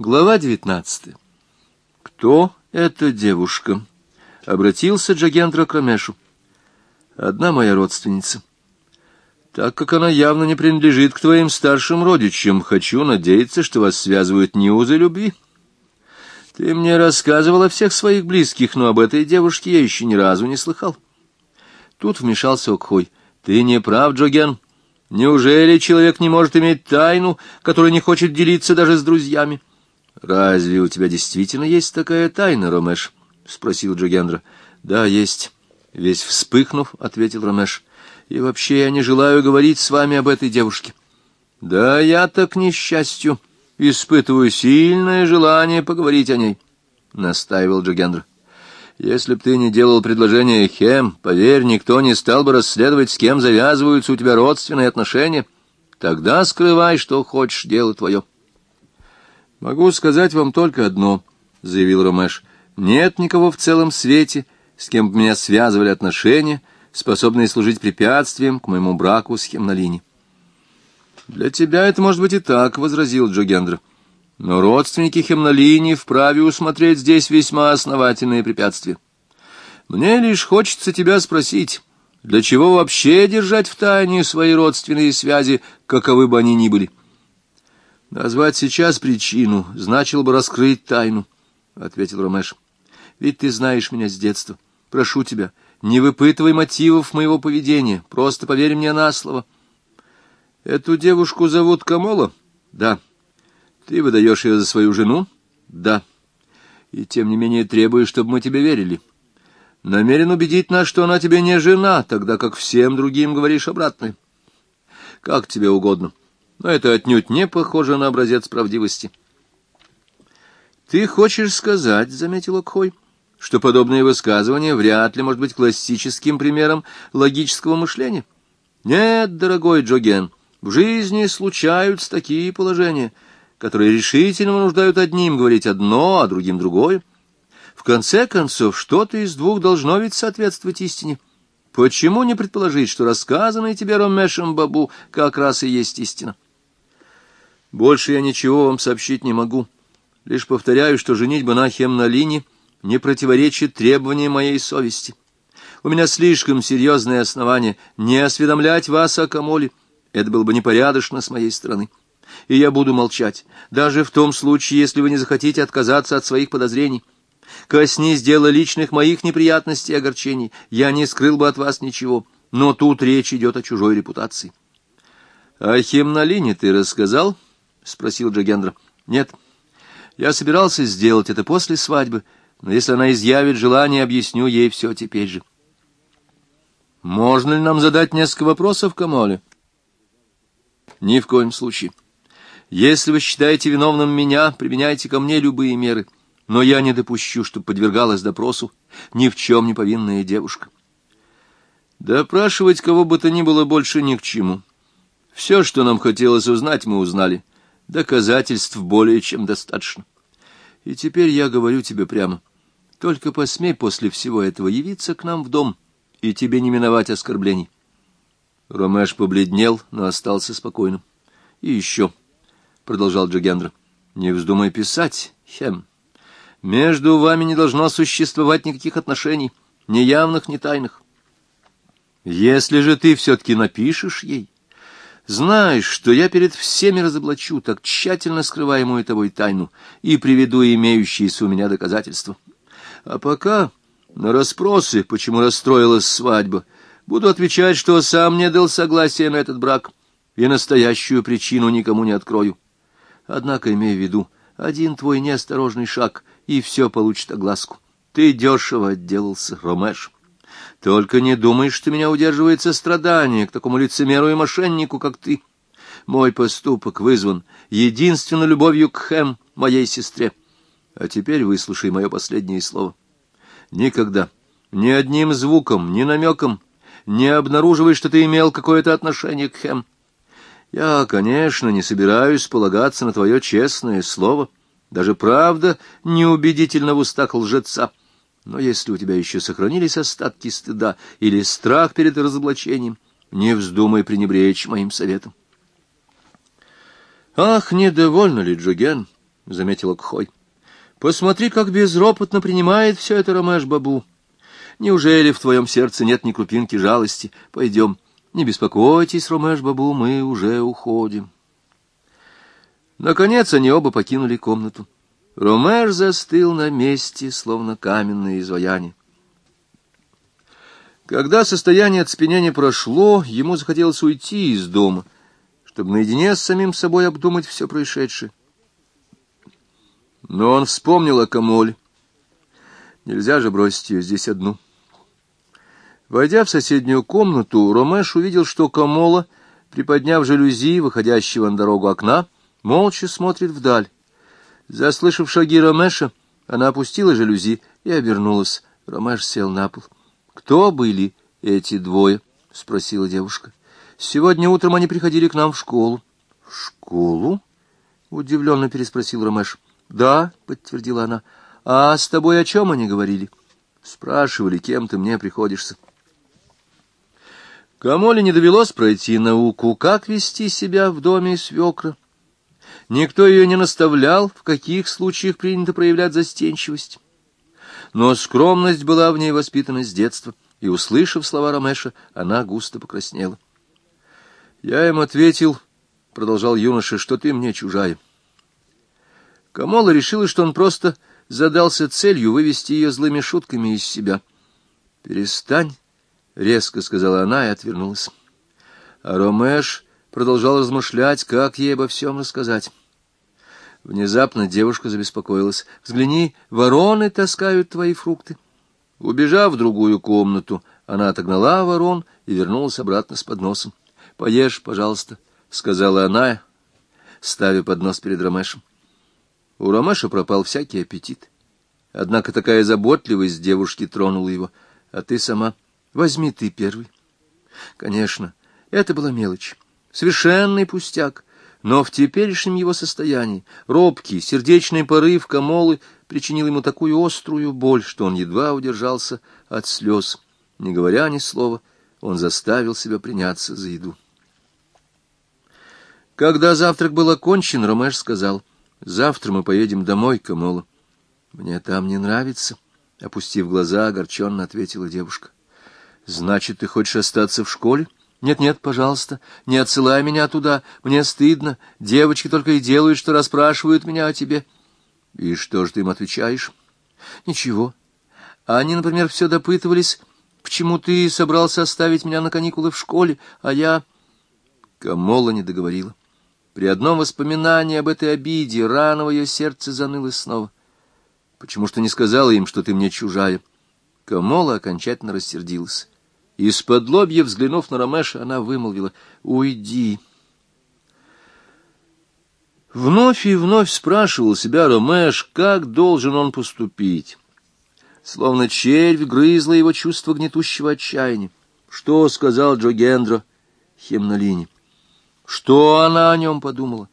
Глава девятнадцатая. «Кто эта девушка?» — обратился Джагендра к Рамешу. «Одна моя родственница. Так как она явно не принадлежит к твоим старшим родичам, хочу надеяться, что вас связывают не узы любви. Ты мне рассказывал о всех своих близких, но об этой девушке я еще ни разу не слыхал». Тут вмешался Окхой. «Ты не прав, Джоген. Неужели человек не может иметь тайну, которую не хочет делиться даже с друзьями?» «Разве у тебя действительно есть такая тайна, Ромеш?» — спросил Джогендра. «Да, есть». Весь вспыхнув, ответил Ромеш. «И вообще я не желаю говорить с вами об этой девушке». «Да я так, к несчастью, испытываю сильное желание поговорить о ней», — настаивал Джогендра. «Если б ты не делал предложение Хем, поверь, никто не стал бы расследовать, с кем завязываются у тебя родственные отношения. Тогда скрывай, что хочешь, дело твое». «Могу сказать вам только одно», — заявил Ромеш. «Нет никого в целом свете, с кем бы меня связывали отношения, способные служить препятствием к моему браку с Хемнолини». «Для тебя это может быть и так», — возразил Джогендра. «Но родственники Хемнолини вправе усмотреть здесь весьма основательные препятствия. Мне лишь хочется тебя спросить, для чего вообще держать в тайне свои родственные связи, каковы бы они ни были?» Назвать сейчас причину значило бы раскрыть тайну, — ответил Ромеш. — Ведь ты знаешь меня с детства. Прошу тебя, не выпытывай мотивов моего поведения, просто поверь мне на слово. — Эту девушку зовут Камола? — Да. — Ты выдаешь ее за свою жену? — Да. — И тем не менее требуешь, чтобы мы тебе верили. Намерен убедить нас, что она тебе не жена, тогда как всем другим говоришь обратное. Как тебе угодно. — но это отнюдь не похоже на образец правдивости. «Ты хочешь сказать, — заметил Окхой, — что подобное высказывание вряд ли может быть классическим примером логического мышления? Нет, дорогой Джоген, в жизни случаются такие положения, которые решительно вынуждают одним говорить одно, а другим другое. В конце концов, что-то из двух должно ведь соответствовать истине». Почему не предположить, что рассказанное тебе Ромешем Бабу как раз и есть истина? Больше я ничего вам сообщить не могу. Лишь повторяю, что женитьба на Хемнолине не противоречит требованиям моей совести. У меня слишком серьезное основание не осведомлять вас о Камоле. Это было бы непорядочно с моей стороны. И я буду молчать, даже в том случае, если вы не захотите отказаться от своих подозрений. Коснись дела личных моих неприятностей и огорчений, я не скрыл бы от вас ничего, но тут речь идет о чужой репутации. — О Хемнолине ты рассказал? —— спросил Джагендра. — Нет. Я собирался сделать это после свадьбы, но если она изъявит желание, объясню ей все теперь же. — Можно ли нам задать несколько вопросов, Камоле? — Ни в коем случае. Если вы считаете виновным меня, применяйте ко мне любые меры, но я не допущу, чтобы подвергалась допросу ни в чем не повинная девушка. Допрашивать кого бы то ни было больше ни к чему. Все, что нам хотелось узнать, мы узнали. — Доказательств более чем достаточно. И теперь я говорю тебе прямо. Только посмей после всего этого явиться к нам в дом, и тебе не миновать оскорблений. Ромеш побледнел, но остался спокойным. — И еще, — продолжал Джогендра, — не вздумай писать, Хем. Между вами не должно существовать никаких отношений, ни явных, ни тайных. Если же ты все-таки напишешь ей, знаешь, что я перед всеми разоблачу так тщательно скрываемую тобой тайну и приведу имеющиеся у меня доказательства. А пока на расспросы, почему расстроилась свадьба, буду отвечать, что сам не дал согласия на этот брак и настоящую причину никому не открою. Однако имей в виду, один твой неосторожный шаг, и все получит огласку. Ты дешево отделался, Ромеш. Только не думай, что меня удерживает сострадание к такому лицемеру и мошеннику, как ты. Мой поступок вызван единственной любовью к Хэм, моей сестре. А теперь выслушай мое последнее слово. Никогда, ни одним звуком, ни намеком не обнаруживай, что ты имел какое-то отношение к Хэм. Я, конечно, не собираюсь полагаться на твое честное слово. Даже правда неубедительна в устах лжеца. Но если у тебя еще сохранились остатки стыда или страх перед разоблачением, не вздумай пренебречь моим советом. Ах, недовольна ли, Джоген? — заметила Кхой. Посмотри, как безропотно принимает все это Ромеш-бабу. Неужели в твоем сердце нет ни крупинки жалости? Пойдем. Не беспокойтесь, Ромеш-бабу, мы уже уходим. Наконец они оба покинули комнату. Ромеш застыл на месте, словно каменное изваяние. Когда состояние оцепенения прошло, ему захотелось уйти из дома, чтобы наедине с самим собой обдумать все происшедшее. Но он вспомнил о Камоле. Нельзя же бросить ее здесь одну. Войдя в соседнюю комнату, Ромеш увидел, что Камола, приподняв жалюзи, выходящего на дорогу окна, молча смотрит вдаль. Заслышав шаги Ромеша, она опустила жалюзи и обернулась. Ромеш сел на пол. — Кто были эти двое? — спросила девушка. — Сегодня утром они приходили к нам в школу. — В школу? — удивленно переспросил Ромеш. — Да, — подтвердила она. — А с тобой о чем они говорили? — Спрашивали, кем ты мне приходишься. Камоле не довелось пройти науку, как вести себя в доме свекра. Никто ее не наставлял, в каких случаях принято проявлять застенчивость. Но скромность была в ней воспитана с детства, и, услышав слова Ромеша, она густо покраснела. Я им ответил, — продолжал юноша, — что ты мне чужая. Камола решила, что он просто задался целью вывести ее злыми шутками из себя. «Перестань», — резко сказала она и отвернулась. А Ромеш продолжал размышлять, как ей обо всем рассказать. Внезапно девушка забеспокоилась. «Взгляни, вороны таскают твои фрукты». Убежав в другую комнату, она отогнала ворон и вернулась обратно с подносом. «Поешь, пожалуйста», — сказала она, ставя поднос перед Ромешем. У Ромаша пропал всякий аппетит. Однако такая заботливость девушки тронула его. А ты сама возьми ты первый. Конечно, это была мелочь, совершенный пустяк, но в теперешнем его состоянии робкий, сердечный порыв Камолы причинил ему такую острую боль, что он едва удержался от слез. Не говоря ни слова, он заставил себя приняться за еду. Когда завтрак был окончен, Ромеш сказал — Завтра мы поедем домой, Камола. Мне там не нравится, — опустив глаза, огорченно ответила девушка. Значит, ты хочешь остаться в школе? Нет-нет, пожалуйста, не отсылай меня туда, мне стыдно. Девочки только и делают, что расспрашивают меня о тебе. И что же ты им отвечаешь? Ничего. Они, например, все допытывались, почему ты собрался оставить меня на каникулы в школе, а я... Камола не договорила. При одном воспоминании об этой обиде рано в ее сердце заныло снова. Почему что не сказала им, что ты мне чужая? Камола окончательно рассердилась. Из-под лобья, взглянув на Ромеша, она вымолвила «Уйди». Вновь и вновь спрашивал себя Ромеш, как должен он поступить. Словно червь грызла его чувство гнетущего отчаяния. Что сказал Джо Гендро Хемнолине? Что она о нем подумала?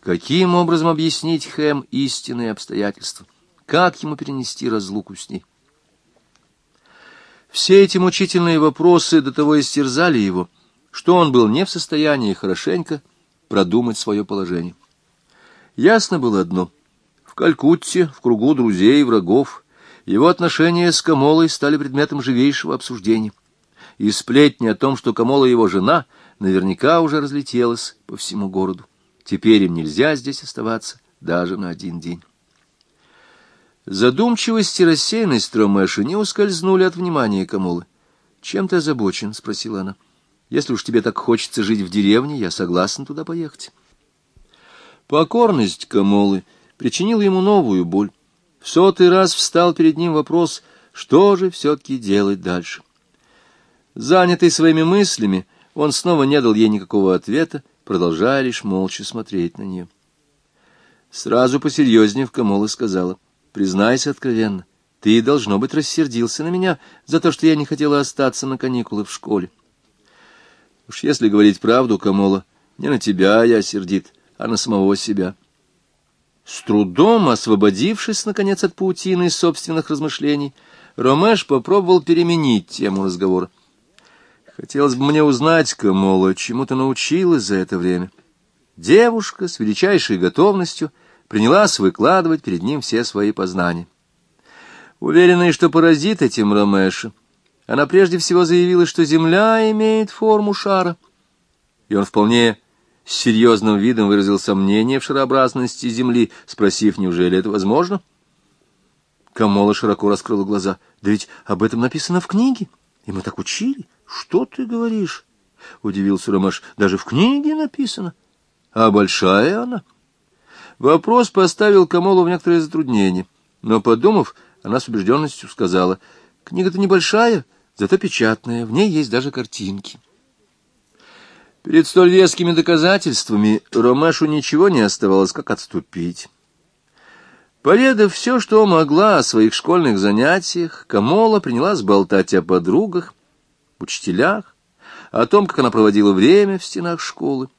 Каким образом объяснить Хэм истинные обстоятельства? Как ему перенести разлуку с ней? Все эти мучительные вопросы до того истерзали его, что он был не в состоянии хорошенько продумать свое положение. Ясно было одно. В Калькутте, в кругу друзей и врагов, его отношения с Камолой стали предметом живейшего обсуждения. И сплетни о том, что Камола его жена — наверняка уже разлетелась по всему городу. Теперь им нельзя здесь оставаться даже на один день. Задумчивость и рассеянность Ромеша не ускользнули от внимания Камолы. «Чем ты озабочен?» — спросила она. «Если уж тебе так хочется жить в деревне, я согласна туда поехать». Покорность Камолы причинила ему новую боль. В сотый раз встал перед ним вопрос, что же все-таки делать дальше. Занятый своими мыслями, он снова не дал ей никакого ответа, продолжая лишь молча смотреть на нее. Сразу посерьезнее в Камола сказала, «Признайся откровенно, ты, должно быть, рассердился на меня за то, что я не хотела остаться на каникулы в школе». Уж если говорить правду, Камола, не на тебя я сердит, а на самого себя. С трудом освободившись, наконец, от паутины собственных размышлений, Ромеш попробовал переменить тему разговора. Хотелось бы мне узнать, Камола, чему ты научилась за это время. Девушка с величайшей готовностью принялась выкладывать перед ним все свои познания. Уверенная, что поразит этим Ромеша, она прежде всего заявила, что Земля имеет форму шара, и он вполне с серьезным видом выразил сомнение в шарообразности Земли, спросив, неужели это возможно? Камола широко раскрыла глаза. «Да ведь об этом написано в книге, и мы так учили. Что ты говоришь?» — удивился Ромаш. «Даже в книге написано. А большая она?» Вопрос поставил Камолу в некоторое затруднение, но, подумав, она с убежденностью сказала, «Книга-то небольшая, зато печатная, в ней есть даже картинки». Перед столь вескими доказательствами Ромешу ничего не оставалось, как отступить. Поведав все, что могла о своих школьных занятиях, Камола принялась болтать о подругах, учителях, о том, как она проводила время в стенах школы.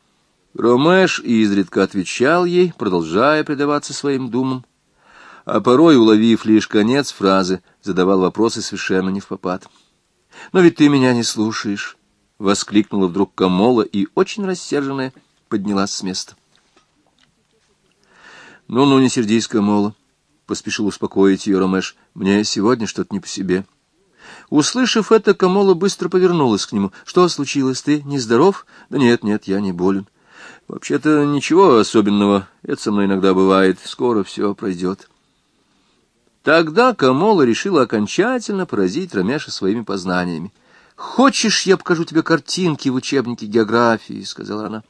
Ромеш изредка отвечал ей, продолжая предаваться своим думам, а порой, уловив лишь конец фразы, задавал вопросы совершенно не в попад. «Но ведь ты меня не слушаешь!» — воскликнула вдруг Камола и, очень рассерженная, поднялась с места. «Ну-ну, не сердись, Камола», — поспешил успокоить ее Ромеш. «Мне сегодня что-то не по себе». Услышав это, Камола быстро повернулась к нему. «Что случилось? Ты нездоров?» «Да нет, нет, я не болен». «Вообще-то ничего особенного. Это со мной иногда бывает. Скоро все пройдет». Тогда Камола решила окончательно поразить Ромеша своими познаниями. «Хочешь, я покажу тебе картинки в учебнике географии?» — сказала она.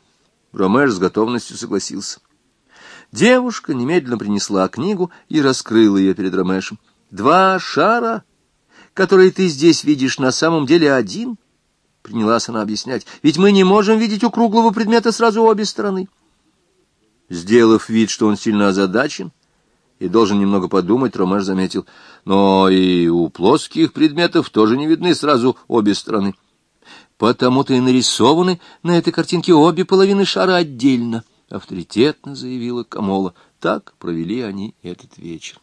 Ромеш с готовностью согласился. Девушка немедленно принесла книгу и раскрыла ее перед Ромешем. «Два шара, которые ты здесь видишь, на самом деле один?» Принялась она объяснять. «Ведь мы не можем видеть у круглого предмета сразу обе стороны». Сделав вид, что он сильно озадачен, и должен немного подумать, Ромаш заметил. Но и у плоских предметов тоже не видны сразу обе стороны. Потому-то и нарисованы на этой картинке обе половины шара отдельно, авторитетно заявила Камола. Так провели они этот вечер.